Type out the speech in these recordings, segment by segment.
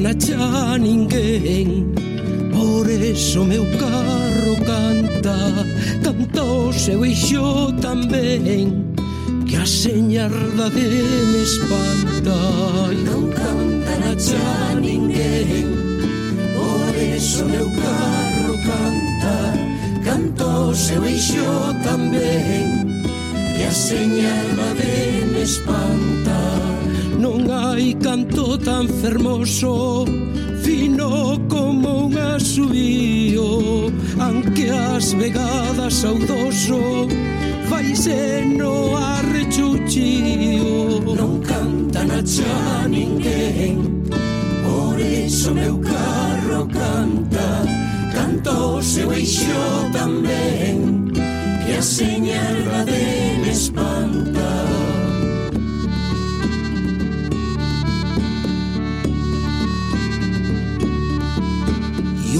van achar ninguén Por eso meu carro canta Canta o seu eixo tamén Que a señarda de me espanta Non canta na xa ninguén Por eso meu carro canta Canta o seu eixo tamén Que a señarda de me espanta Non hai canto tan fermoso Fino como un asubío Anque as vegadas saudoso Faise no arrechuchío. Non canta na xa ninguén Por iso meu carro canta Canta o seu eixo tamén Que a señal de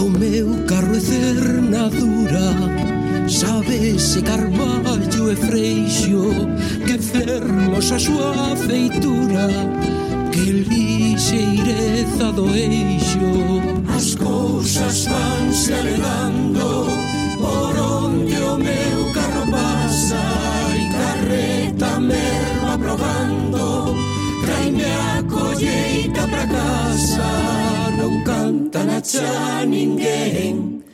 o meu carro é cernadura Sabe ese carballo e freixo Que fermos a súa feitura Que lixeireza do eixo. As cousas vanse alegando Por onde o meu carro pasa E carreta merma probando Traime a colleita pra casa Non canto canta na cha ninguén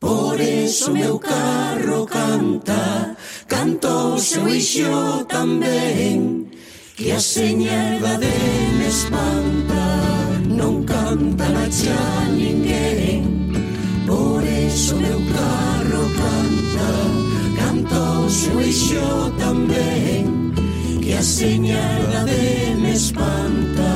Por eso meu carro canta Canto seu ixo tamén Que a señalda de me espanta Non canta na cha ninguén Por eso meu carro canta Canto seu ixo tamén Que a señalda de me espanta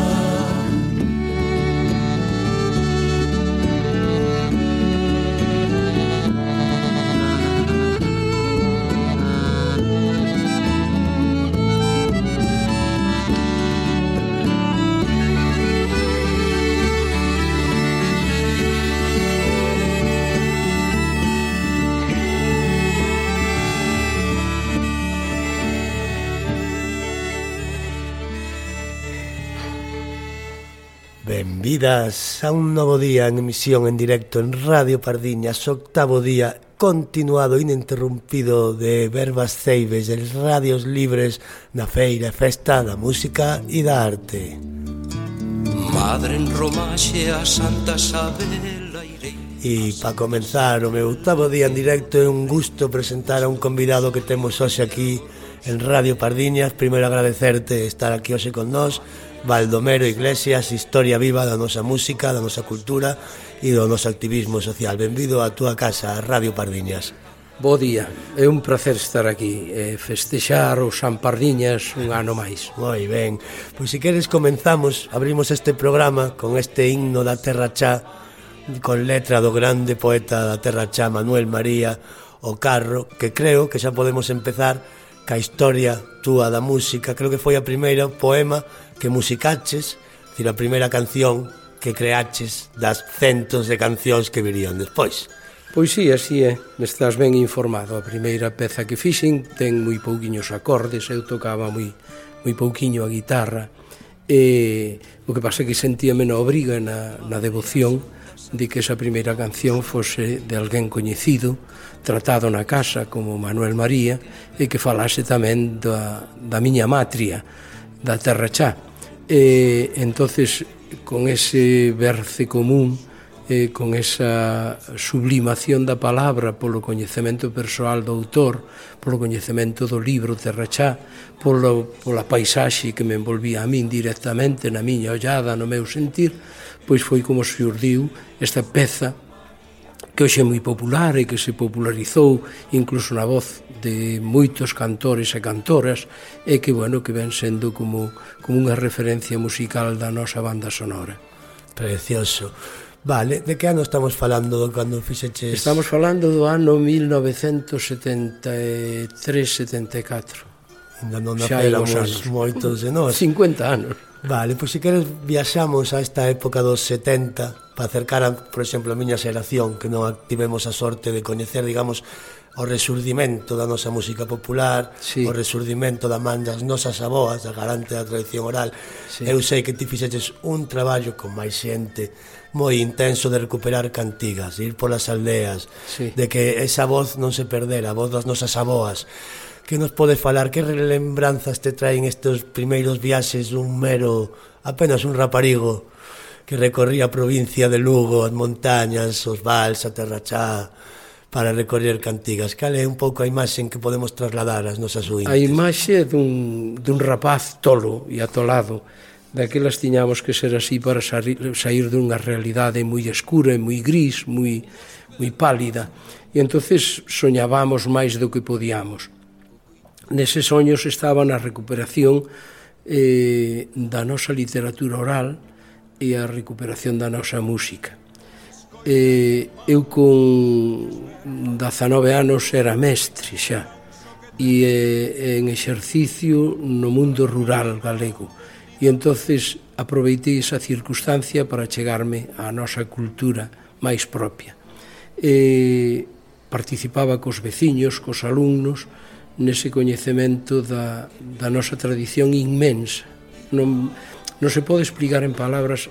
Benvidas a un novo día en emisión en directo en Radio Pardiñas, octavo día continuado, ininterrumpido de verbas ceibes e radios libres na feira e festa da música e da arte. Madre en Romaxe a Santa Sabela irei E para comenzar o meu octavo día en directo é un gusto presentar a un convidado que temos hoxe aquí en Radio Pardiñas. Primeiro agradecerte estar aquí hoxe con nós Baldomero Iglesias, historia viva da nosa música, da nosa cultura e do noso activismo social. Benvido a túa casa, a Radio Pardiñas. Bo día, é un placer estar aquí e festexar o San Pardiñas un ano máis. Moi ben, pois se queres comenzamos, abrimos este programa con este himno da Terra Chá, con letra do grande poeta da Terra Chá, Manuel María O Carro, que creo que xa podemos empezar ca historia túa da música, creo que foi a primeira poema que musicaches, decir, a primeira canción que creaches das centos de cancións que virían despois. Pois sí, así é, estás ben informado. A primeira peza que fixen ten moi pouquiños acordes, eu tocaba moi, moi pouquiño a guitarra, e o que pasa é que sentíame na obriga, na, na devoción, de que esa primeira canción fose de alguén coñecido, tratado na casa como Manuel María, e que falase tamén da, da miña matria, da Terra Chá. E entonces con ese verce común, eh, con esa sublimación da palabra polo coñecemento persoal do autor, polo coñecemento do libro Terrachá, polo, pola paisaxe que me envolvía a min directamente na miña ollada, no meu sentir, pois foi como surdiu esta peza que hoxe é moi popular e que se popularizou incluso na voz de moitos cantores e cantoras e que, bueno, que ven sendo como, como unha referencia musical da nosa banda sonora. Precioso. Vale, de que ano estamos falando cando fixeches? Estamos falando do ano 1973-74. Ainda non naceramos moitos de nós. 50 anos. Vale, pois se queres viaxamos a esta época dos 70 para acercar, a, por exemplo, a miña xeración, que non tivemos a sorte de coñecer, digamos, o resurdimento da nosa música popular, sí. o resurdimento da man das nosas aboas, da garante da tradición oral. Sí. Eu sei que ti fixeches un traballo con máis xente moi intenso de recuperar cantigas, de ir polas aldeas, sí. de que esa voz non se perdera, a voz das nosas aboas. Que nos podes falar? Que relembranzas te traen estes primeiros viaxes dun mero, apenas un raparigo, que recorría a provincia de Lugo, as montañas, os vals, a terrachá, para recorrer cantigas. Cal é un pouco a imaxen que podemos trasladar ás nosas ointes? A imaxe dun, dun rapaz tolo e atolado, daquelas tiñamos que ser así para sair, sair dunha realidade moi escura e moi gris, moi, moi pálida. E entonces soñábamos máis do que podíamos. Neses soños estaba na recuperación eh, da nosa literatura oral, e a recuperación da nosa música. E eu con 19 anos era mestre xa e en exercicio no mundo rural galego. E entonces aproveitei esa circunstancia para chegarme á nosa cultura máis propia. E participaba cos veciños, cos alumnos, nese coñecemento da, da nosa tradición inmensa. Non, Non se pode explicar en palabras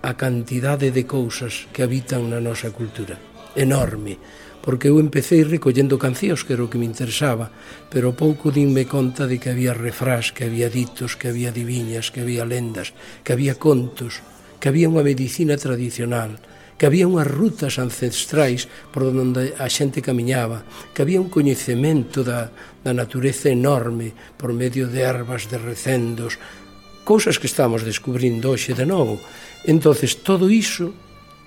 a cantidade de cousas que habitan na nosa cultura. Enorme, porque eu empecé recollendo cancións, que era o que me interesaba, pero pouco dinme conta de que había refrás, que había ditos, que había diviñas, que había lendas, que había contos, que había unha medicina tradicional, que había unhas rutas ancestrais por onde a xente camiñaba, que había un coñecemento da, da natureza enorme por medio de ervas, de recendos, cousas que estamos descubrindo hoxe de novo. Entonces todo iso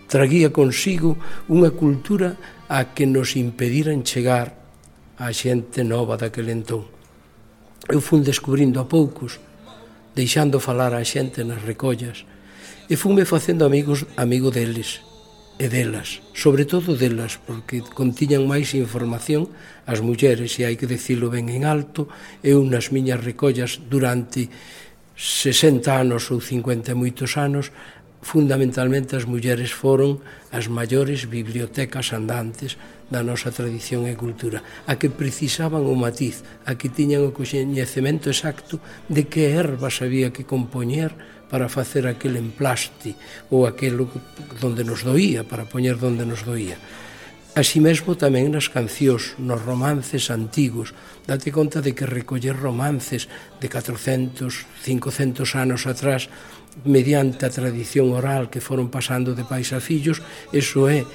traguía consigo unha cultura a que nos impediran chegar á xente nova daquele entón. Eu fun descubrindo a poucos, deixando falar á xente nas recollas, e funme facendo amigos amigo deles e delas, sobre todo delas, porque contiñan máis información as mulleres, e hai que decirlo ben en alto, eu nas miñas recollas durante 60 anos ou 50 e moitos anos, fundamentalmente as mulleres foron as maiores bibliotecas andantes da nosa tradición e cultura, a que precisaban o matiz, a que tiñan o coñecemento exacto de que ervas había que compoñer para facer aquel emplaste ou aquel donde nos doía, para poñer donde nos doía. Así mesmo tamén nas cancións, nos romances antigos. Date conta de que recoller romances de 400, 500 anos atrás mediante a tradición oral que foron pasando de pais a fillos, eso é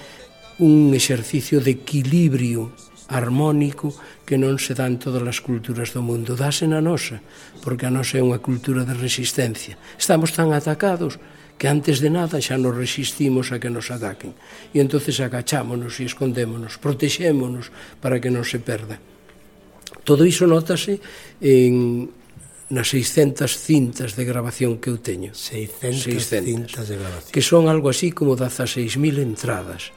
un exercicio de equilibrio armónico que non se dá en todas as culturas do mundo. Dase na nosa, porque a nosa é unha cultura de resistencia. Estamos tan atacados que antes de nada xa nos resistimos a que nos ataquen. E entonces agachámonos e escondémonos, protexémonos para que non se perda. Todo iso notase en nas 600 cintas de grabación que eu teño. 600, 600 cintas de grabación. Que son algo así como 16.000 entradas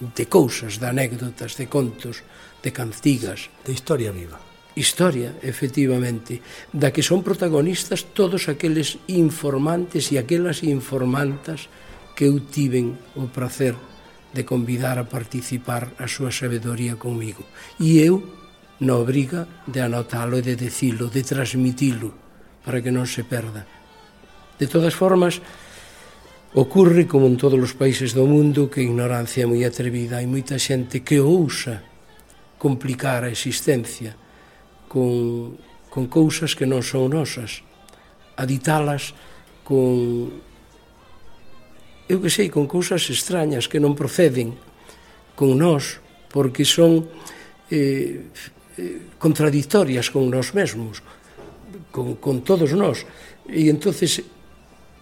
de cousas, de anécdotas, de contos, de cantigas. De historia viva historia, efectivamente, da que son protagonistas todos aqueles informantes e aquelas informantas que eu tiven o prazer de convidar a participar a súa sabedoría comigo. E eu na obriga de anotalo e de decilo, de transmitilo, para que non se perda. De todas formas, Ocorre, como en todos os países do mundo, que a ignorancia é moi atrevida. Hai moita xente que ousa complicar a existencia con, con cousas que non son nosas, aditalas con, eu que sei, con cousas extrañas que non proceden con nós, porque son eh, eh, contradictorias con nós mesmos, con, con todos nós. E entonces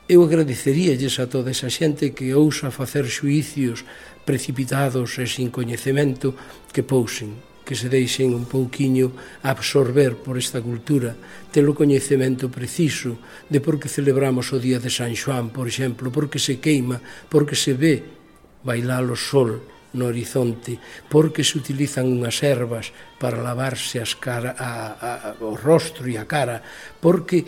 eu agradeceríalles a toda esa xente que ousa facer xuicios precipitados e sin coñecemento que pousen que se deixen un pouquiño absorber por esta cultura, ter o coñecemento preciso de por que celebramos o día de San Xoán, por exemplo, porque se queima, porque se ve bailar o sol no horizonte, porque se utilizan unhas ervas para lavarse as cara, a, a, o rostro e a cara, porque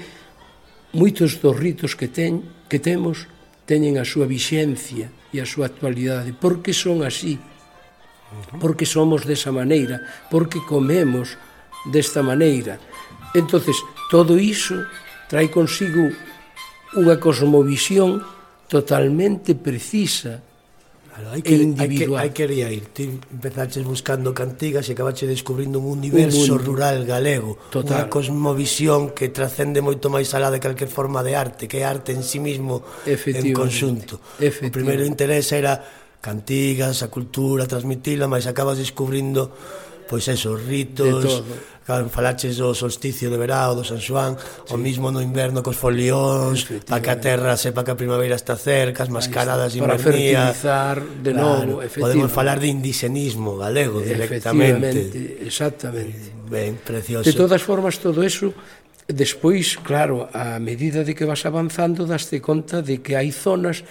moitos dos ritos que, ten, que temos teñen a súa vixencia e a súa actualidade, porque son así, porque somos desa maneira, porque comemos desta maneira. Entonces, todo iso trae consigo unha cosmovisión totalmente precisa Claro, hai que, e individual. Hai que, hai que ir. Ti empezaches buscando cantigas e acabaches descubrindo un universo un rural galego. Total. Unha cosmovisión que trascende moito máis alá de calquer forma de arte, que é arte en sí mismo en conxunto. O primeiro interés era cantigas, a cultura, transmitila, mas acabas descubrindo pois eso, ritos, falaches do solsticio de verao, do San Xoán, sí. o mismo no inverno cos folións, pa que a terra sepa que a primavera está cerca, as mascaradas invernía... Para fertilizar de novo, claro, Podemos falar de indisenismo galego directamente. exactamente. Ben, precioso. De todas formas, todo eso Despois, claro, a medida de que vas avanzando daste conta de que hai zonas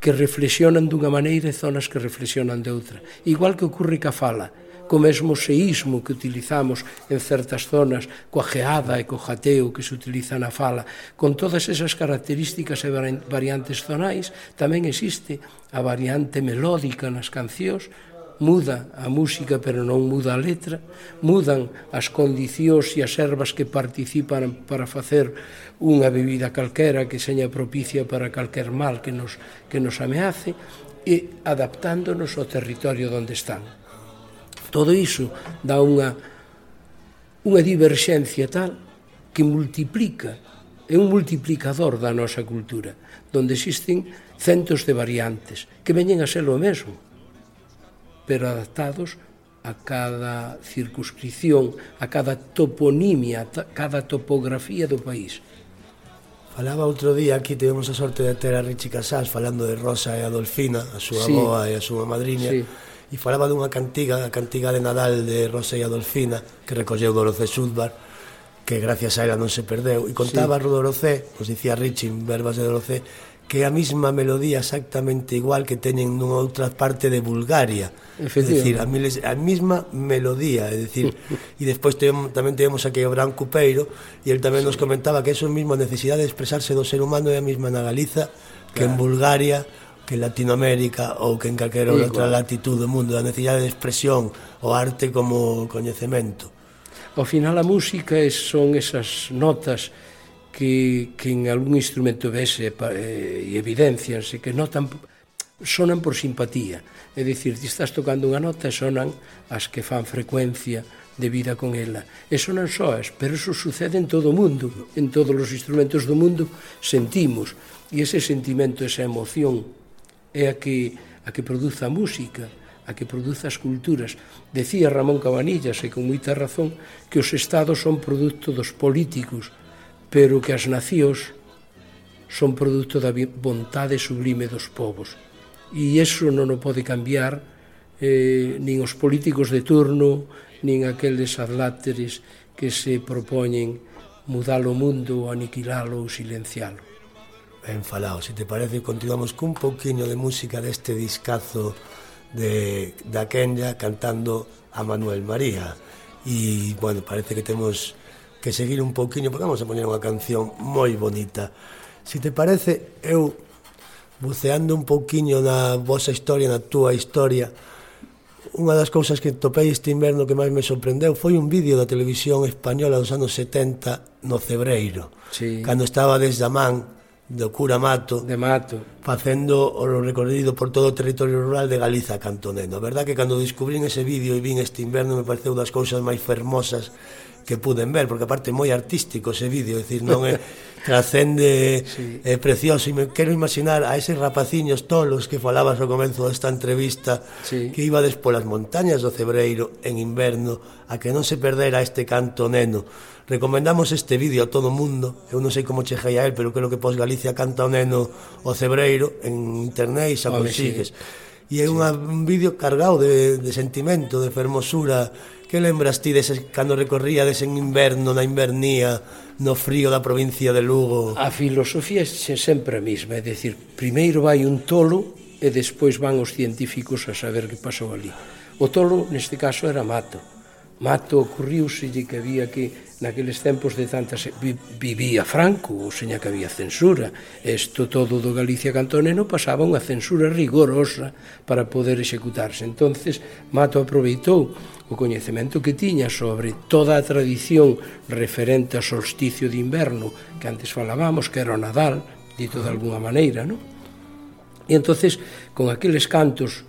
que reflexionan dunha maneira e zonas que reflexionan de outra. Igual que ocurre ca fala, co mesmo seísmo que utilizamos en certas zonas, coa geada e co jateo que se utiliza na fala, con todas esas características e variantes zonais, tamén existe a variante melódica nas cancións, muda a música pero non muda a letra, mudan as condicións e as ervas que participan para facer unha bebida calquera que seña propicia para calquer mal que nos, que nos ameace e adaptándonos ao territorio onde están. Todo iso dá unha, unha diverxencia tal que multiplica, é un multiplicador da nosa cultura, donde existen centos de variantes que veñen a ser o mesmo pero adaptados a cada circunscripción, a cada toponimia, a cada topografía do país. Falaba outro día, aquí tivemos a sorte de ter a Richie Casals falando de Rosa e Adolfina, a súa sí. boa e a súa madriña, sí. e falaba dunha cantiga, a cantiga de Nadal de Rosa e Adolfina, que recolleu Dorocé Sudbar, que gracias a ela non se perdeu, e contaba sí. Rodorocé, nos dicía Richie, verbas de Dorocé, que a mesma melodía exactamente igual que teñen nunha outra parte de Bulgaria. É dicir, a, miles, a mesma melodía, é dicir, e despois temos, tamén temos aquí o Bran Cupeiro e el tamén sí. nos comentaba que eso mesmo a necesidade de expresarse do ser humano é a mesma na Galiza claro. que en Bulgaria, que en Latinoamérica ou que en calquera outra latitud do mundo, a necesidade de expresión, o arte como coñecemento. Ao final a música son esas notas que, que en algún instrumento vese e evidencianse, que notan sonan por simpatía. É dicir, ti estás tocando unha nota e sonan as que fan frecuencia de vida con ela. E sonan soas, pero eso sucede en todo o mundo. En todos os instrumentos do mundo sentimos. E ese sentimento, esa emoción, é a que, a que produz a música, a que produz as culturas. Decía Ramón Cabanillas, e con moita razón, que os estados son produto dos políticos, pero que as nacións son produto da vontade sublime dos povos. E iso non o pode cambiar eh, nin os políticos de turno, nin aqueles adláteres que se propoñen mudar o mundo, aniquilalo ou silencialo. Ben falado, se te parece, continuamos cun pouquiño de música deste discazo de, da Kenya cantando a Manuel María. E, bueno, parece que temos que seguir un pouquiño, porque vamos a poñer unha canción moi bonita. Si te parece, eu buceando un pouquiño na vosa historia, na túa historia, unha das cousas que topei este inverno que máis me sorprendeu foi un vídeo da televisión española dos anos 70 no Cebreiro, sí. cando estaba desde a man do cura Mato, de Mato facendo o recorrido por todo o territorio rural de Galiza cantoneno. A verdad que cando descubrín ese vídeo e vin este inverno me pareceu das cousas máis fermosas que puden ver, porque aparte é moi artístico ese vídeo, decir, non é trascende sí. é precioso e me quero imaginar a eses rapaciños tolos que falabas ao comenzo desta entrevista sí. que iba polas montañas do Cebreiro en inverno a que non se perdera este canto neno. Recomendamos este vídeo a todo o mundo. Eu non sei como chejei a él, pero creo que pos Galicia canta o neno o Cebreiro en internet e xa consigues. Sí. E é sí. un vídeo cargado de, de sentimento, de fermosura, Que lembras ti deses, cando recorríades en inverno, na invernía, no frío da provincia de Lugo? A filosofía é sempre a mesma, é dicir, primeiro vai un tolo e despois van os científicos a saber que pasou ali. O tolo, neste caso, era Mato. Mato ocurriuselle que había que naqueles tempos de tantas vivía Franco, ou seña que había censura. Isto todo do Galicia cantoneno pasaba unha censura rigorosa para poder executarse. Entonces, Mato aproveitou o coñecemento que tiña sobre toda a tradición referente ao solsticio de inverno que antes falábamos que era o Nadal, dito de alguna maneira, non? E entonces, con aqueles cantos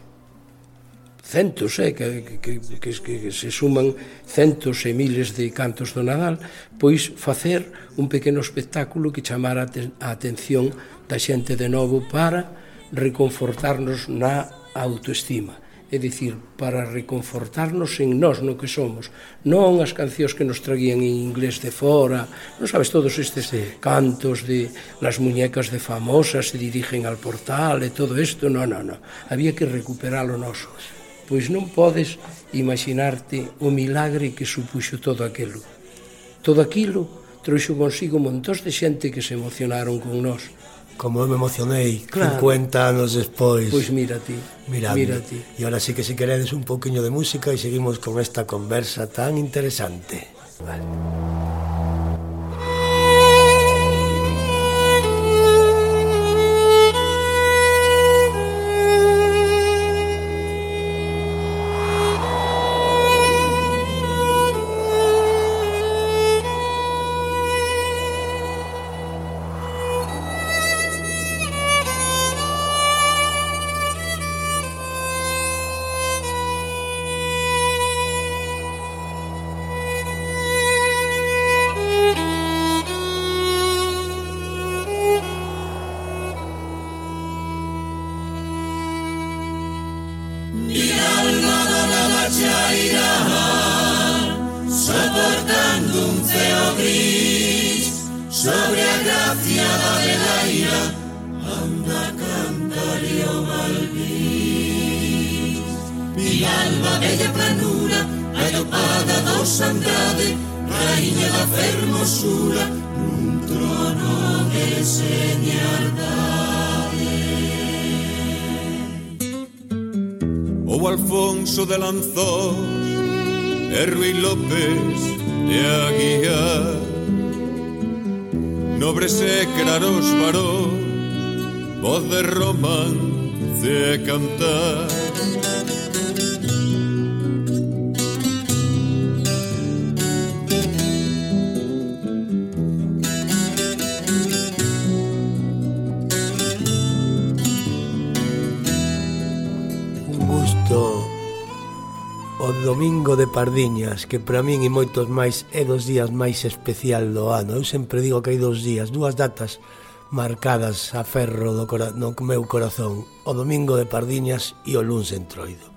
centos, eh, que, que, que, que se suman centos e miles de cantos do Nadal, pois facer un pequeno espectáculo que chamara a atención da xente de novo para reconfortarnos na autoestima é dicir, para reconfortarnos en nós no que somos, non as cancións que nos traguían en inglés de fora, non sabes todos estes sí. cantos de las muñecas de famosas se dirigen al portal e todo isto, non, non, non, había que recuperar o noso pois non podes imaginarte o milagre que supuxo todo aquilo. Todo aquilo trouxo consigo montós de xente que se emocionaron con nós. Como eu me emocionei claro. 50 anos despois. Pois mira ti, mira ti. E ahora sí que se queredes un poquinho de música e seguimos con esta conversa tan interesante. Vale. Señor, dale. O Alfonso de Lanzós, Erwin López de Aguiar, nobres e claros varón, voz de romance cantar. Pardiñas, que para min e moitos máis é dos días máis especial do ano. Eu sempre digo que hai dos días, dúas datas marcadas a ferro do cora no meu corazón, o domingo de Pardiñas e o luns entroido.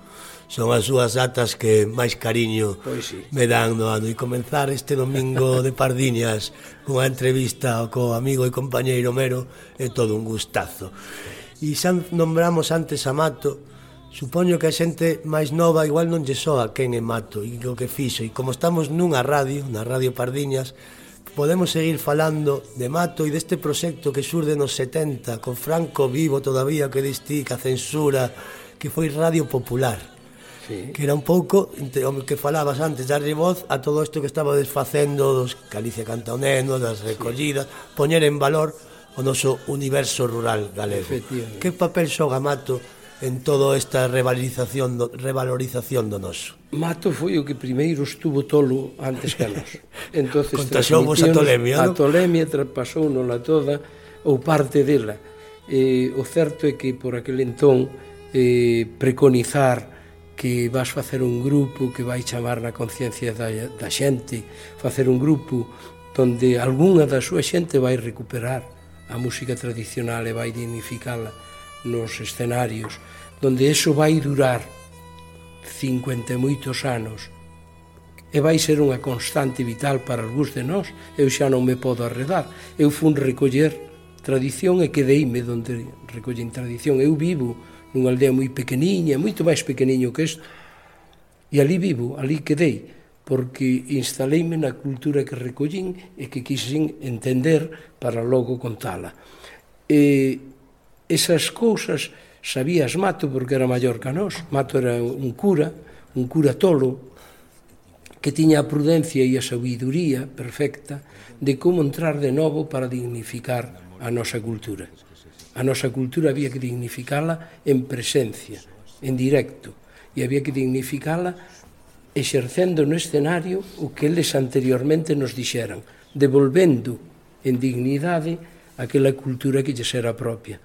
Son as súas datas que máis cariño pois sí. me dan no ano. E comenzar este domingo de Pardiñas cunha entrevista co amigo e compañeiro Mero é todo un gustazo. E xa nombramos antes a Mato, Supoño que a xente máis nova igual non lle soa quen é Mato e o que fixo. E como estamos nunha radio, na Radio Pardiñas, podemos seguir falando de Mato e deste proxecto que xurde nos 70, con Franco vivo todavía que distí, que a censura, que foi Radio Popular. Sí. Que era un pouco o que falabas antes, darlle voz a todo isto que estaba desfacendo dos Galicia Cantoneno, das recollidas, sí. poñer en valor o noso universo rural galego. Que papel xoga Mato en toda esta revalorización do, revalorización do noso. Mato foi o que primeiro estuvo tolo antes que a nos. Entonces a tolemia, ¿no? A tolemia traspasou nola toda ou parte dela. Eh, o certo é que por aquel entón eh, preconizar que vas facer un grupo que vai chamar na conciencia da, da xente, facer un grupo onde algunha da súa xente vai recuperar a música tradicional e vai dignificala nos escenarios, donde eso vai durar 50 e moitos anos e vai ser unha constante vital para algúns de nós. Eu xa non me podo arredar. Eu fun recoller tradición e quedeime donde recollen tradición. Eu vivo nunha aldea moi pequeniña, moito máis pequeniño que isto. E ali vivo, ali quedei, porque instaleime na cultura que recollín e que quixen entender para logo contala. E esas cousas sabías Mato porque era maior que nós. Mato era un cura, un cura tolo, que tiña a prudencia e a sabiduría perfecta de como entrar de novo para dignificar a nosa cultura. A nosa cultura había que dignificala en presencia, en directo, e había que dignificala exercendo no escenario o que eles anteriormente nos dixeran, devolvendo en dignidade aquela cultura que lle era propia.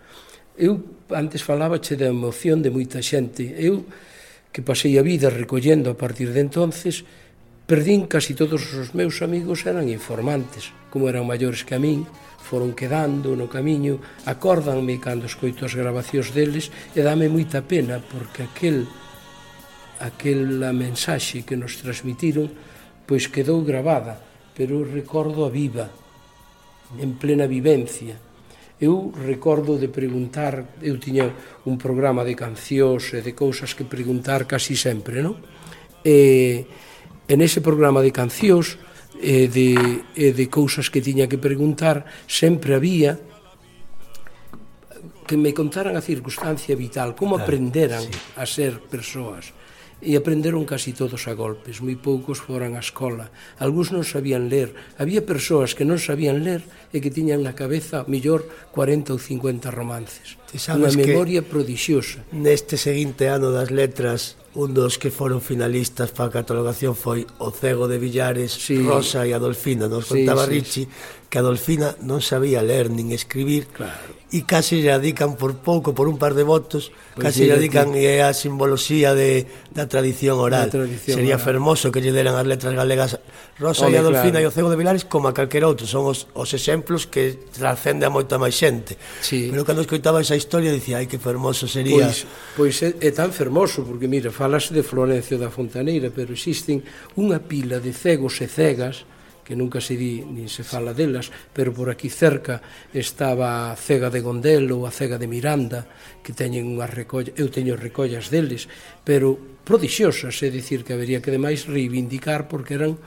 Eu antes falábache da emoción de moita xente. Eu que pasei a vida recollendo a partir de entonces, perdín casi todos os meus amigos eran informantes, como eran maiores que a min, foron quedando no camiño, acórdanme cando escoito as grabacións deles e dame moita pena porque aquel aquela mensaxe que nos transmitiron pois quedou gravada, pero recordo a viva, en plena vivencia, Eu recordo de preguntar, eu tiña un programa de cancións e de cousas que preguntar casi sempre, non? E, en ese programa de cancións e de, e de cousas que tiña que preguntar, sempre había que me contaran a circunstancia vital, como aprenderan a ser persoas. E aprenderon casi todos a golpes, moi poucos foran á escola. Algúns non sabían ler. Había persoas que non sabían ler e que tiñan na cabeza millor 40 ou 50 romances. Unha memoria prodixiosa. Neste seguinte ano das letras, un dos que foron finalistas para a catalogación foi O Cego de Villares, sí. Rosa e Adolfina. Nos contaba sí, Richie sí. que Adolfina non sabía ler nin escribir claro. e case lle adican por pouco, por un par de votos, pues case lle adican e a simboloxía de, da tradición oral. Tradición Sería oral. fermoso que lle deran as letras galegas Rosa Home, e Adolfina claro. e O Cego de Villares como a calquera outro. Son os, os exemplos exemplos que trascende a moita máis xente. Sí. Pero cando escoitaba esa historia dicía, ai que fermoso sería. Pois, pois é, é tan fermoso, porque mira, falas de Florencio da Fontaneira, pero existen unha pila de cegos e cegas que nunca se di nin se fala delas, pero por aquí cerca estaba a cega de Gondel ou a cega de Miranda, que teñen unhas recolla, eu teño recollas deles, pero prodixiosas, é dicir, que habería que demais reivindicar porque eran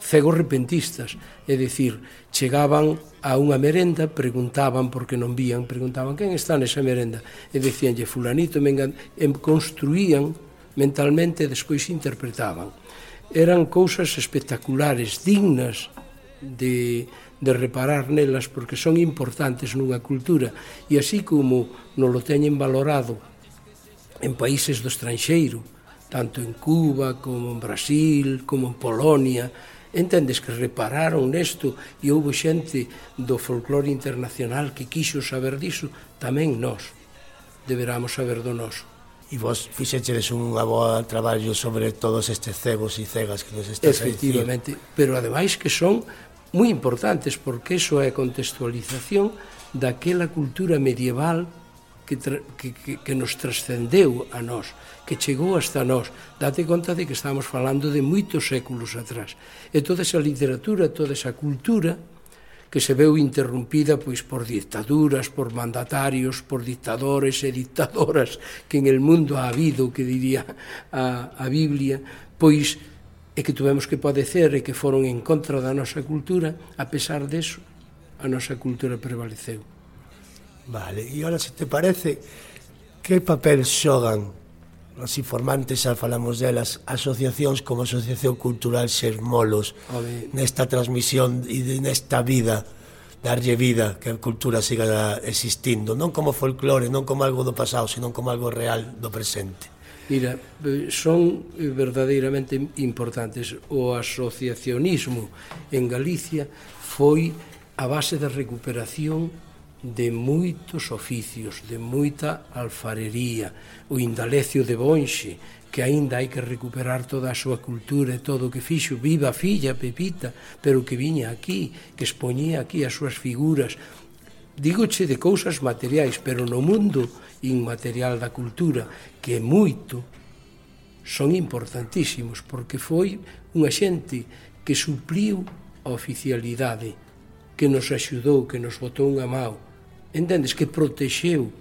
cegos repentistas, é dicir, chegaban a unha merenda, preguntaban porque non vían, preguntaban quen está nesa merenda, e dicíanlle fulanito, mengan, e construían mentalmente e despois interpretaban. Eran cousas espectaculares, dignas de, de reparar nelas porque son importantes nunha cultura. E así como non lo teñen valorado en países do estranxeiro, tanto en Cuba como en Brasil, como en Polonia, Entendes que repararon nesto e houve xente do folclore internacional que quixo saber diso, tamén nós deberamos saber do noso. E vos fixechedes un boa traballo sobre todos estes cegos e cegas que nos estás Efectivamente, a pero ademais que son moi importantes porque iso é contextualización daquela cultura medieval que, que, que, que nos trascendeu a nós, que chegou hasta nós. Date conta de que estamos falando de moitos séculos atrás. E toda esa literatura, toda esa cultura que se veu interrumpida pois por dictaduras, por mandatarios, por dictadores e dictadoras que en el mundo ha habido, que diría a, a Biblia, pois e que tuvemos que padecer e que foron en contra da nosa cultura, a pesar deso, a nosa cultura prevaleceu. Vale, e ahora se te parece, que papel xogan os informantes, xa falamos delas, asociacións como Asociación Cultural Sermolos nesta transmisión e nesta vida darlle vida, que a cultura siga existindo, non como folclore, non como algo do pasado, senón como algo real do presente. Mira, eh, son eh, verdadeiramente importantes. O asociacionismo en Galicia foi a base da recuperación de moitos oficios, de moita alfarería, o indalecio de Bonxe, que aínda hai que recuperar toda a súa cultura e todo o que fixo, viva a filla Pepita, pero que viña aquí, que expoñía aquí as súas figuras, Dígoche de cousas materiais, pero no mundo inmaterial da cultura, que é moito, son importantísimos, porque foi unha xente que supliu a oficialidade, que nos axudou, que nos botou unha mão, entendes, que protexeu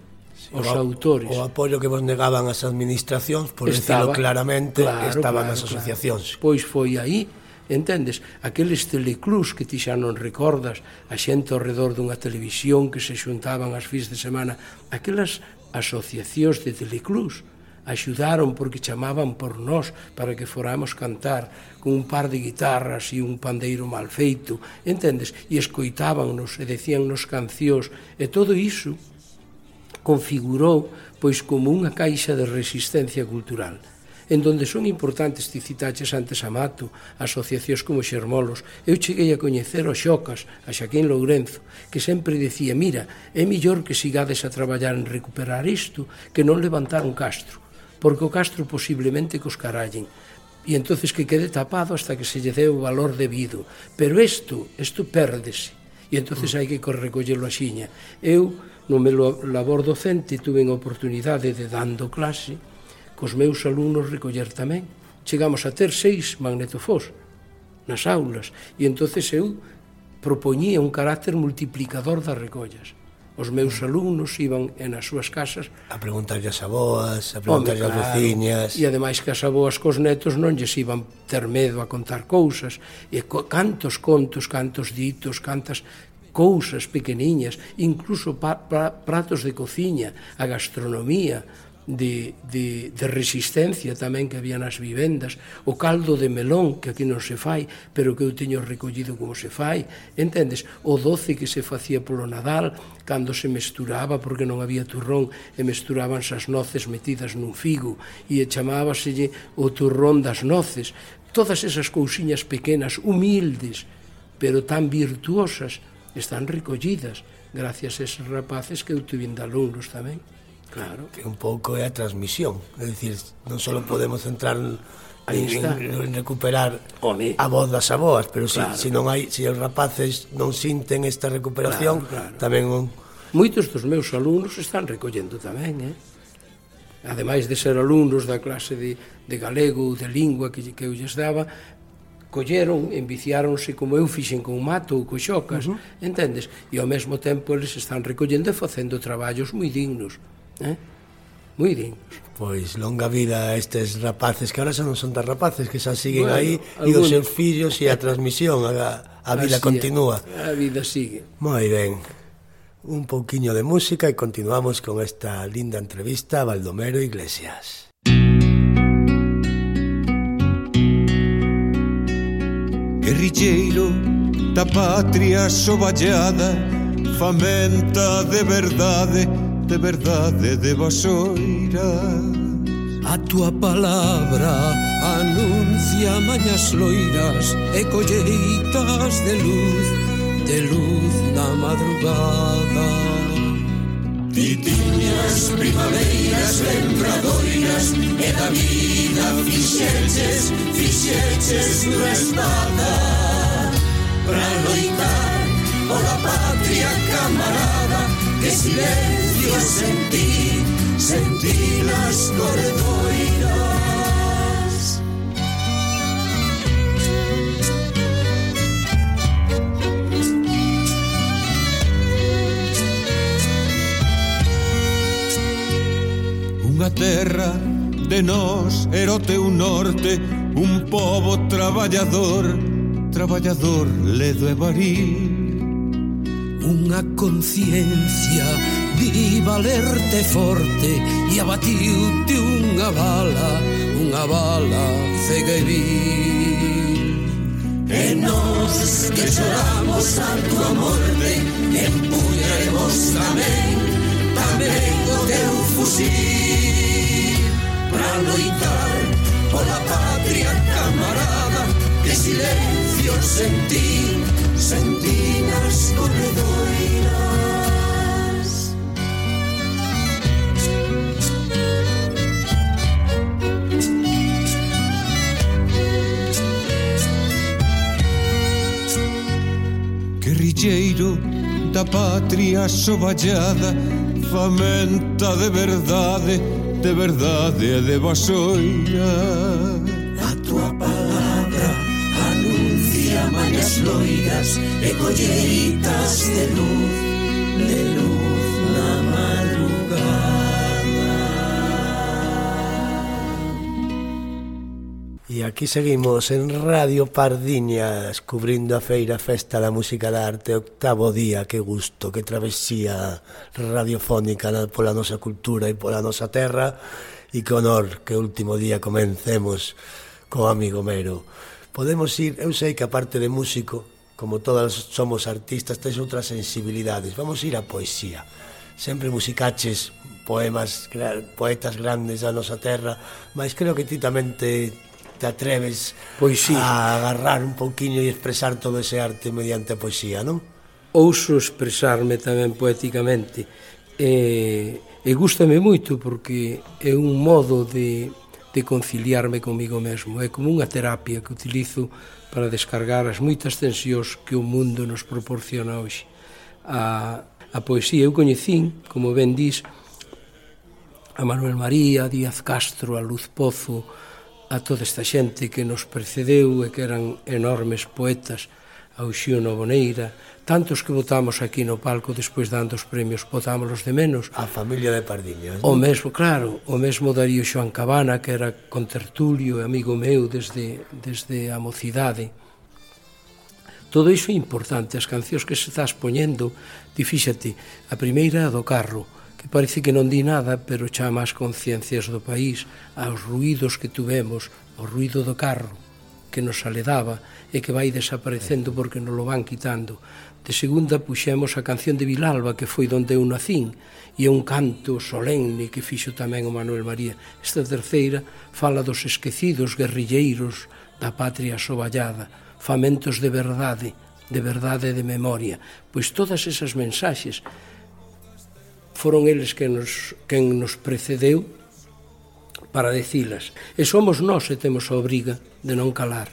os o, autores. O apoio que vos negaban as administracións, por estaba, decirlo claramente, claro, estaban claro, as asociacións. Claro. Pois foi aí, entendes, aqueles teleclús que ti xa non recordas, a xente ao redor dunha televisión que se xuntaban as fins de semana, aquelas asociacións de teleclús, axudaron porque chamaban por nós para que foramos cantar con un par de guitarras e un pandeiro mal feito, entendes? E escoitábannos e decíannos cancións e todo iso configurou pois como unha caixa de resistencia cultural en donde son importantes ti citaches antes a Mato, asociacións como Xermolos. Eu cheguei a coñecer os Xocas, a Xaquín Lourenzo, que sempre decía, mira, é millor que sigades a traballar en recuperar isto que non levantar un castro porque o Castro posiblemente que os carallen e entonces que quede tapado hasta que se lle dé o valor debido. Pero isto, isto pérdese. E entonces hai que recollelo a xiña. Eu, no meu labor docente, tuve a oportunidade de, dando clase, cos meus alumnos recoller tamén. Chegamos a ter seis magnetofós nas aulas. E entonces eu propoñía un carácter multiplicador das recollas. Os meus alumnos iban en as súas casas a preguntarlle as aboas, a preguntarlle as veciñas. E ademais que as aboas cos netos non lles iban ter medo a contar cousas. E co, cantos contos, cantos ditos, cantas cousas pequeniñas, incluso pa, pa, pratos de cociña, a gastronomía, de, de, de resistencia tamén que había nas vivendas, o caldo de melón, que aquí non se fai, pero que eu teño recollido como se fai, entendes? O doce que se facía polo Nadal, cando se mesturaba, porque non había turrón, e mesturaban as noces metidas nun figo, e chamábaselle o turrón das noces. Todas esas cousiñas pequenas, humildes, pero tan virtuosas, están recollidas gracias a esos rapaces que eu tuve de alumnos tamén. Claro. Que un pouco é a transmisión. É dicir, non só podemos entrar en, en, en recuperar Oni. a voz das aboas, pero claro. se si, si non hai, se si os rapaces non sinten esta recuperación, claro, claro. tamén un... Moitos dos meus alumnos están recollendo tamén, eh? Ademais de ser alumnos da clase de, de galego, de lingua que, que eu lles daba, colleron, enviciáronse como eu fixen con mato ou co xocas, uh -huh. entendes? E ao mesmo tempo eles están recollendo e facendo traballos moi dignos. Eh? Moi ben. Pois longa vida a estes rapaces que ahora xa non son tan rapaces que xa siguen bueno, aí e os seus fillos e a transmisión a, a vida Así, continúa. A, a vida sigue. Moi ben. Un pouquiño de música e continuamos con esta linda entrevista a Baldomero Iglesias. Guerrilleiro da patria soballada famenta de verdade de verdade de vasoiras A tua palabra anuncia mañas loiras e colleitas de luz, de luz na madrugada. Titiñas, primaveras, lembradoiras e da vida fixeches, fixeches tua espada para loitar pola patria camarada que silencio sentí, sentí nas corredoiras. Unha terra de nós era o teu norte, un pobo traballador, traballador ledo e varil unha conciencia viva valerte forte e abatiute unha bala unha bala cega e vil. E nos que choramos a tua morte empuñaremos tamén tamén o teu fusil para loitar pola patria camarada que silencio Dios sentí, sentí nas corredoiras Guerrilleiro da patria soballada Famenta de verdade, de verdade e de vasoira e. E aquí seguimos en Radio Pardiña Descubrindo a Feira Festa da Música da Arte Octavo día, que gusto, que travesía radiofónica pola nosa cultura e pola nosa terra e que honor que último día comencemos co amigo Mero. Podemos ir, eu sei que aparte de músico, como todas somos artistas, tens outras sensibilidades. Vamos ir á poesía. Sempre musicaches poemas, poetas grandes da nosa terra, mas creo que ti tamén te, te atreves pois sí. a agarrar un pouquiño e expresar todo ese arte mediante a poesía, non? Ouso expresarme tamén poéticamente eh, e, e gustame moito porque é un modo de de conciliarme comigo mesmo. É como unha terapia que utilizo para descargar as moitas tensións que o mundo nos proporciona hoxe. A, a poesía eu coñecín, como ben dís, a Manuel María, a Díaz Castro, a Luz Pozo, a toda esta xente que nos precedeu e que eran enormes poetas, ao Xiono Boneira, tantos que votamos aquí no palco despois dando os premios, votámoslos de menos. A familia de Pardiñas. ¿eh? O mesmo, claro, o mesmo Darío Xoan Cabana, que era contertulio e amigo meu desde, desde a mocidade. Todo iso é importante, as cancións que se estás poñendo, ti fíxate, a primeira do carro, que parece que non di nada, pero chama as conciencias do país, aos ruidos que tuvemos, o ruido do carro, que nos aledaba e que vai desaparecendo porque nos lo van quitando. De segunda puxemos a canción de Vilalba, que foi donde eu nacín, e é un canto solemne que fixo tamén o Manuel María. Esta terceira fala dos esquecidos guerrilleiros da patria soballada, famentos de verdade, de verdade e de memoria. Pois todas esas mensaxes foron eles que nos, quen nos precedeu para dicilas. E somos nós e temos a obriga de non calar.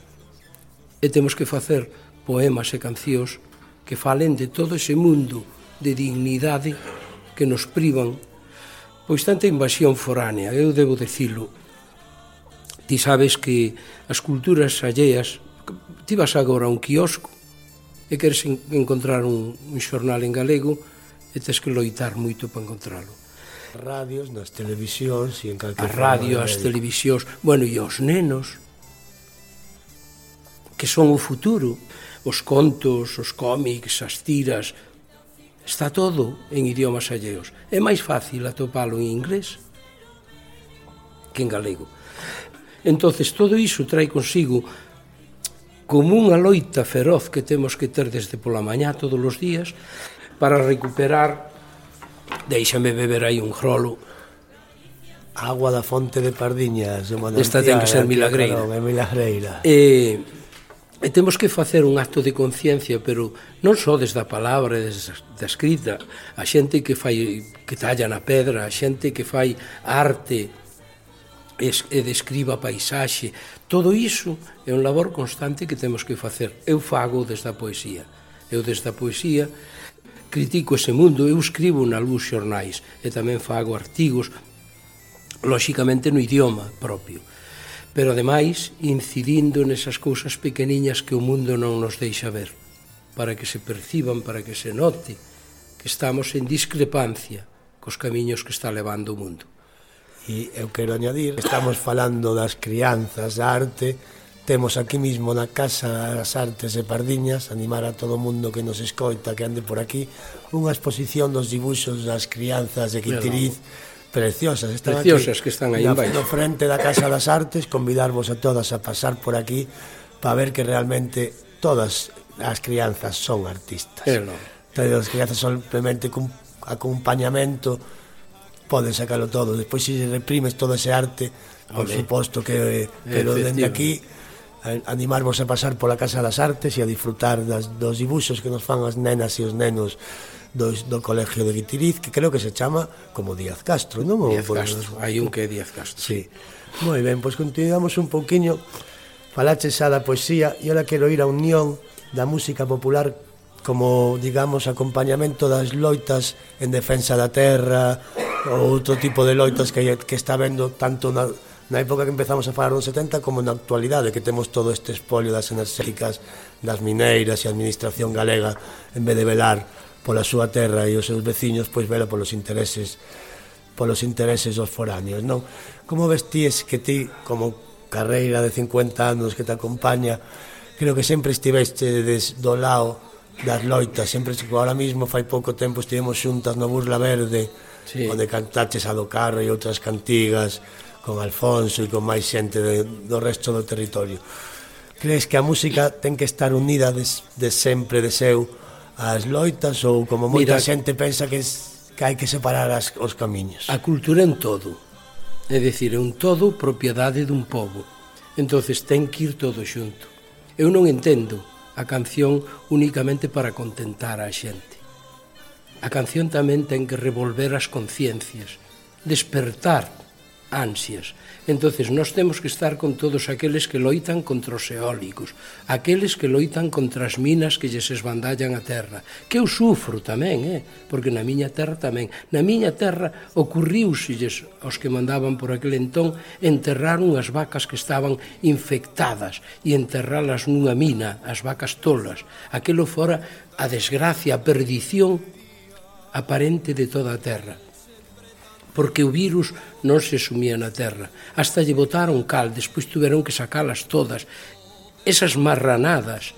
E temos que facer poemas e cancións que falen de todo ese mundo de dignidade que nos privan pois tanta invasión foránea, eu debo decilo. Ti sabes que as culturas alleas, ti vas agora a un quiosco e queres encontrar un, un xornal en galego e tens que loitar moito para encontralo radios, nas televisións e en calquera A radio, as televisións, bueno, e os nenos que son o futuro, os contos, os cómics, as tiras, está todo en idiomas alleos. É máis fácil atopalo en inglés que en galego. Entonces todo iso trae consigo como unha loita feroz que temos que ter desde pola mañá todos os días para recuperar Deixame beber aí un grolo. Agua da fonte de Pardiñas, de Esta ten que ser milagreira. Carón, é milagreira. E, e temos que facer un acto de conciencia, pero non só desde a palabra, desde da escrita, a xente que fai que talla na pedra, a xente que fai arte, e describa a paisaxe. Todo iso é un labor constante que temos que facer. Eu fago desde a poesía. Eu desde a poesía critico ese mundo, eu escribo en algúns xornais e tamén fago artigos, lóxicamente no idioma propio pero ademais incidindo nesas cousas pequeniñas que o mundo non nos deixa ver, para que se perciban, para que se note que estamos en discrepancia cos camiños que está levando o mundo. E eu quero añadir, estamos falando das crianzas, da arte, Temos aquí mismo na Casa das Artes e Pardiñas animar a todo mundo que nos escoita que ande por aquí unha exposición dos dibuxos das crianzas de Quintiriz preciosas, están preciosas aquí, que están aí na, no frente da Casa das Artes convidarvos a todas a pasar por aquí para ver que realmente todas as crianzas son artistas. Pero, todas as crianzas simplemente cun acompañamento poden sacalo todo. Despois se reprimes todo ese arte por suposto que, pero dende aquí Eh, animarvos a pasar pola Casa das Artes e a disfrutar das, dos dibuxos que nos fan as nenas e os nenos do, do Colegio de Guitiriz, que creo que se chama como Díaz Castro, non? Díaz por... Castro, hai un que é Díaz Castro. Sí. Moi ben, pois continuamos un pouquiño. Falache xa da poesía e ora quero ir a unión da música popular como, digamos, acompañamento das loitas en defensa da terra ou outro tipo de loitas que, que está vendo tanto na, na época que empezamos a falar dos 70 como na actualidade que temos todo este espolio das enerxéticas das mineiras e a administración galega en vez de velar pola súa terra e os seus veciños pois vela polos intereses polos intereses dos foráneos non? como ves que ti como carreira de 50 anos que te acompaña creo que sempre estiveste des do lado das loitas sempre que ahora mismo fai pouco tempo estivemos xuntas no Burla Verde sí. onde cantaches a do carro e outras cantigas con Alfonso e con máis xente de, do resto do territorio. Crees que a música ten que estar unida de, de sempre de seu ás loitas ou como moita Mira, xente pensa que, es, que hai que separar as, os camiños? A cultura en todo. É dicir, é un todo propiedade dun povo. entonces ten que ir todo xunto. Eu non entendo a canción únicamente para contentar a xente. A canción tamén ten que revolver as conciencias, despertar ansias. Entonces nós temos que estar con todos aqueles que loitan contra os eólicos, aqueles que loitan contra as minas que lles esbandallan a terra, que eu sufro tamén, eh? porque na miña terra tamén. Na miña terra ocurriuselles aos que mandaban por aquel entón enterrar unhas vacas que estaban infectadas e enterralas nunha mina, as vacas tolas. Aquelo fora a desgracia, a perdición aparente de toda a terra porque o virus non se sumía na terra. Hasta lle botaron cal, despois tuveron que sacalas todas. Esas marranadas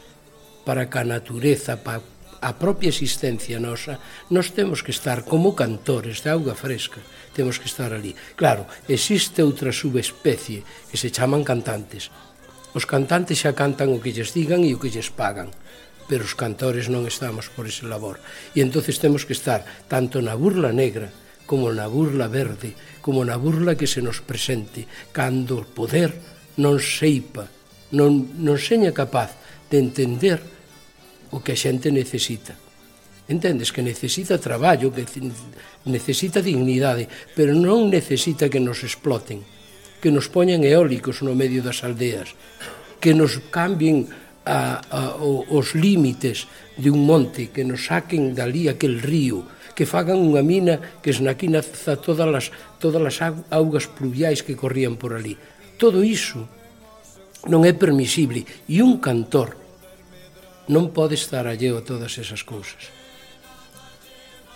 para que a natureza, para a propia existencia nosa, nós temos que estar como cantores de auga fresca, temos que estar ali. Claro, existe outra subespecie que se chaman cantantes. Os cantantes xa cantan o que lles digan e o que lles pagan pero os cantores non estamos por ese labor. E entonces temos que estar tanto na burla negra como na burla verde, como na burla que se nos presente, cando o poder non seipa, non, non seña capaz de entender o que a xente necesita. Entendes que necesita traballo, que necesita dignidade, pero non necesita que nos exploten, que nos poñan eólicos no medio das aldeas, que nos cambien a, a, os límites de un monte, que nos saquen dali aquel río, que fagan unha mina que esnaquina todas as, todas as augas pluviais que corrían por ali. Todo iso non é permisible e un cantor non pode estar alleo a todas esas cousas.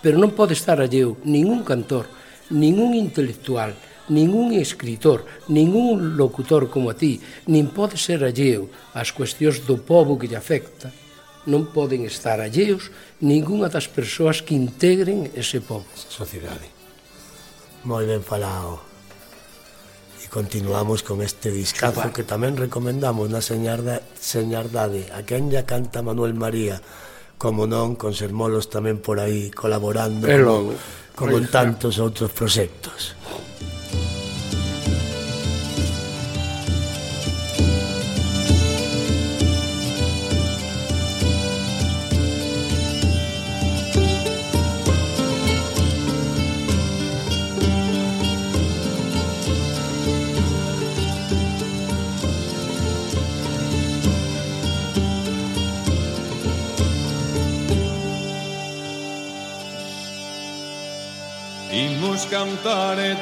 Pero non pode estar alleo ningún cantor, ningún intelectual, ningún escritor, ningún locutor como a ti, nin pode ser alleo ás cuestións do povo que lle afecta, non poden estar alleos ningunha das persoas que integren ese povo. Sociedade. Moi ben falado. E continuamos con este discazo Chupa. que tamén recomendamos na señarda, señardade. A quen ya canta Manuel María, como non, con sermolos tamén por aí colaborando, como, como en tantos outros proxectos.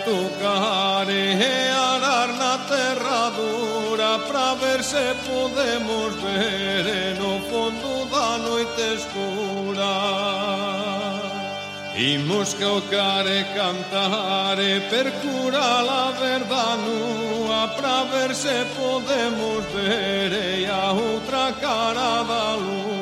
tocar e arar na terra dura para ver se podemos ver no fondo da noite escura. Imos caucar e cantar e percurar a verdade nua para ver se podemos ver a outra cara da lua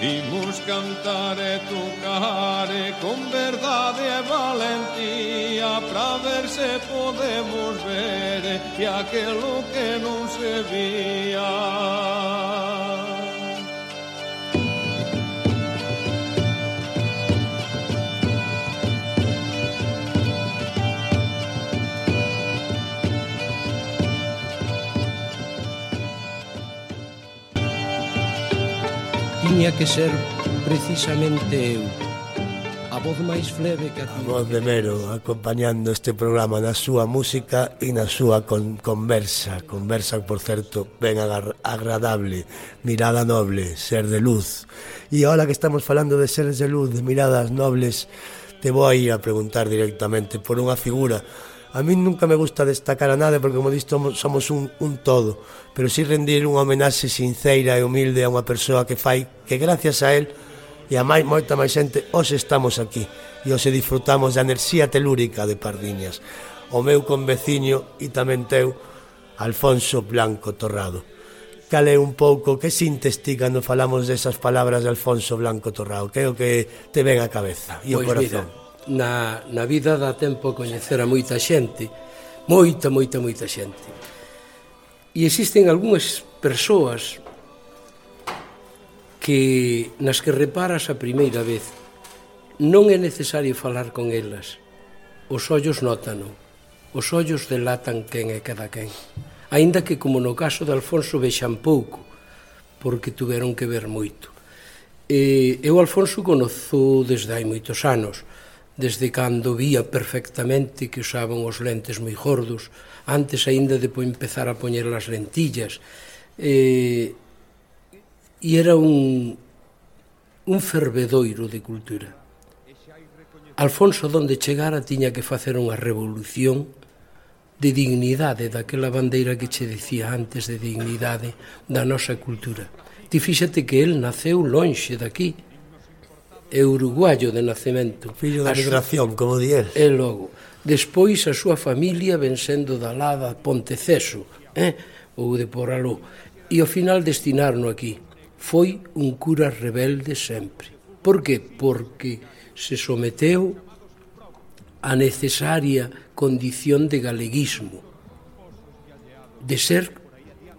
Imos cantar e tocar e con verdade e valentía Pra ver se podemos ver e aquelo que non se vía. tiña que ser precisamente eu. A voz máis fleve que a tiña. A voz de Mero acompañando este programa na súa música e na súa con, conversa. Conversa, por certo, ben agar, agradable. Mirada noble, ser de luz. E ahora que estamos falando de seres de luz de miradas nobles te vou a ir a preguntar directamente por unha figura A min nunca me gusta destacar a nada porque como disto somos un, un todo, pero si sí rendir unha homenaxe sinceira e humilde a unha persoa que fai que gracias a él e a máis moita máis xente hoxe estamos aquí e hoxe disfrutamos da enerxía telúrica de Pardiñas. O meu conveciño e tamén teu, Alfonso Blanco Torrado. Cale un pouco que sintes ti cando falamos desas palabras de Alfonso Blanco Torrado? Que é o que te ven a cabeza e o pois corazón? Mira, na, na vida dá tempo a coñecer a moita xente, moita, moita, moita xente. E existen algunhas persoas que nas que reparas a primeira vez non é necesario falar con elas. Os ollos nótano, os ollos delatan quen é cada quen. Ainda que, como no caso de Alfonso, vexan pouco, porque tuveron que ver moito. E, eu Alfonso conozo desde hai moitos anos, desde cando vía perfectamente que usaban os lentes moi gordos, antes aínda de empezar a poñer as lentillas. Eh, e era un, un fervedoiro de cultura. Alfonso, donde chegara, tiña que facer unha revolución de dignidade daquela bandeira que che dicía antes de dignidade da nosa cultura. Ti fíxate que el naceu lonxe daqui, é uruguayo de nacemento. Fillo da migración, su... como diéis. E logo. Despois a súa familia ven sendo da lada Ponteceso, eh? ou de Poraló. E ao final destinarno aquí. Foi un cura rebelde sempre. Por que? Porque se someteu a necesaria condición de galeguismo, de ser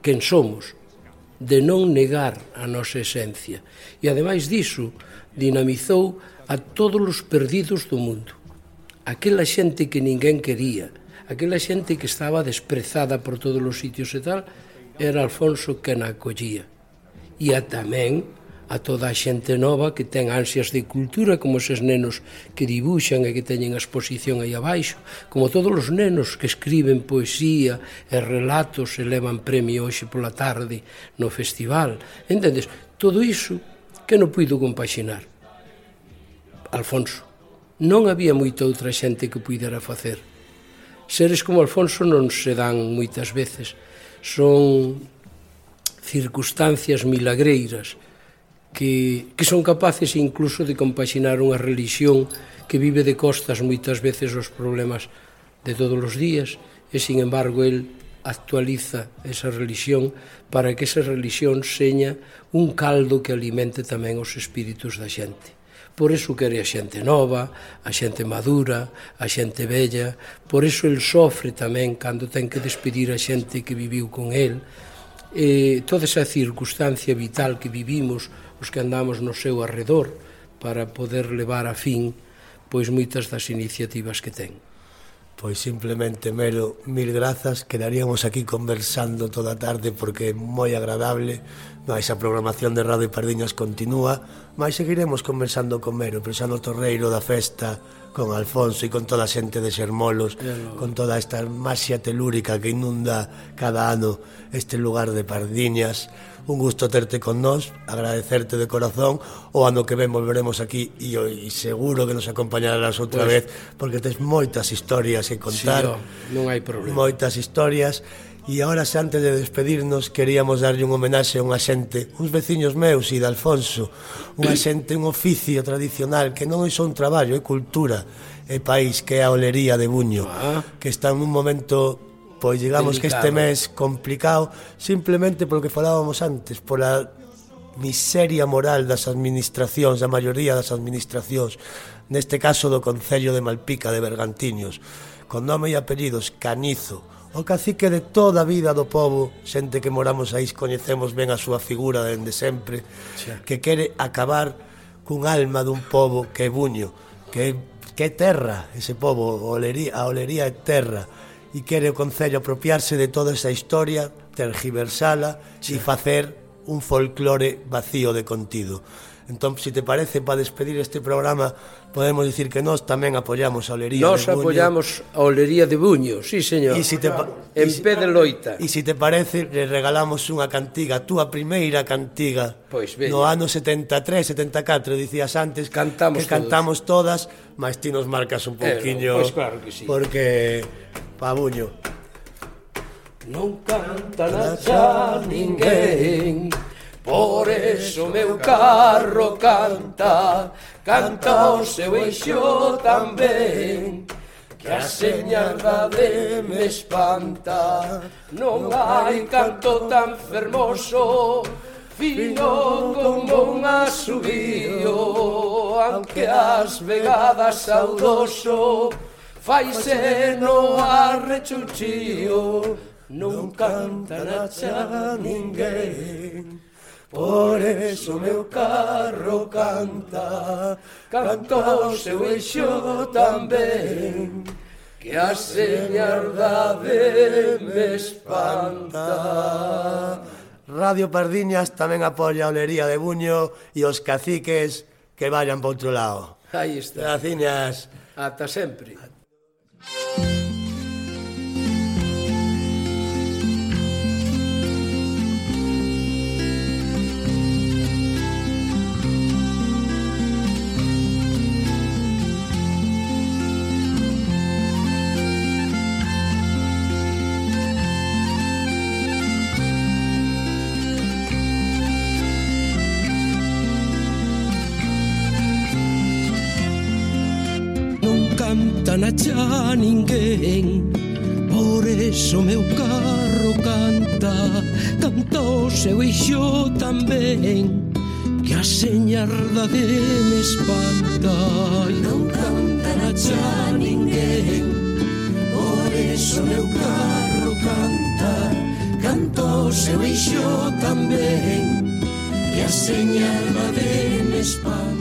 quen somos, de non negar a nosa esencia. E ademais diso, dinamizou a todos os perdidos do mundo. Aquela xente que ninguén quería, aquela xente que estaba desprezada por todos os sitios e tal, era Alfonso que na acollía. E a tamén a toda a xente nova que ten ansias de cultura, como eses nenos que dibuxan e que teñen a exposición aí abaixo, como todos os nenos que escriben poesía e relatos e levan premio hoxe pola tarde no festival. Entendes? Todo iso que non puido compaxinar. Alfonso. Non había moita outra xente que puidera facer. Seres como Alfonso non se dan moitas veces. Son circunstancias milagreiras que, que son capaces incluso de compaxinar unha religión que vive de costas moitas veces os problemas de todos os días e, sin embargo, el actualiza esa religión para que esa religión seña un caldo que alimente tamén os espíritus da xente. Por iso quere a xente nova, a xente madura, a xente bella, por iso el sofre tamén cando ten que despedir a xente que viviu con el. E toda esa circunstancia vital que vivimos os que andamos no seu arredor para poder levar a fin pois moitas das iniciativas que ten. Pois simplemente, Melo, mil grazas. Quedaríamos aquí conversando toda a tarde porque é moi agradable. Mais a programación de Radio Pardiñas continúa. Mais seguiremos conversando con Mero, pero xa no torreiro da festa, con Alfonso e con toda a xente de Xermolos, con toda esta maxia telúrica que inunda cada ano este lugar de Pardiñas un gusto terte con nós, agradecerte de corazón, o ano que ven volveremos aquí e, e seguro que nos acompañarás outra pues, vez, porque tes moitas historias que contar. Sí, no, non hai problema. Moitas historias. E agora, xa antes de despedirnos, queríamos darlle un homenaxe a unha xente, uns veciños meus e de Alfonso, unha xente, un oficio tradicional, que non é só un traballo, é cultura, é país, que é a olería de Buño, ah. que está en un momento Pois digamos delicado. que este mes complicado simplemente polo que falábamos antes, pola miseria moral das administracións, da maioría das administracións, neste caso do Concello de Malpica de Bergantiños, con nome e apelidos Canizo, o cacique de toda a vida do povo, xente que moramos aí coñecemos ben a súa figura dende sempre, Xa. que quere acabar cun alma dun povo que é buño, que, que é terra, ese povo, olería, a olería é terra, e quere o Concello apropiarse de toda esa historia, tergiversala sí. e facer un folclore vacío de contido. Entón, se si te parece, para despedir este programa, podemos dicir que nós tamén apoyamos a Olería nos de Buño. Nós apoyamos a Olería de Buño, sí, señor. E si te, en pé de loita. E se si te parece, le regalamos unha cantiga, a túa primeira cantiga. Pois, ben. No ano 73, 74, dicías antes, cantamos que, que cantamos todas mas ti nos marcas un eh, pouquiño. Eh, pois claro que sí. Porque Pabuño. Non canta xa ninguén Por eso meu carro canta Canta o seu eixo tamén Que a señalda de me espanta Non hai canto tan fermoso Vino como un asubío Aunque as vegadas saudoso Faise no arrechuchío Non canta na xa ninguén Por eso meu carro canta Canta o seu eixo tamén Que a señardade me espanta. Radio Pardiñas tamén apoia a Olería de Buño e os caciques que vayan para outro lado. Aí está. Graciñas. Ata sempre. Ata sempre. ninguén Por eso meu carro canta Canta o seu eixo tamén Que a señarda de me espanta E non na xa ninguén. Por eso meu carro canta Canta o seu eixo tamén Que a señarda de me espanta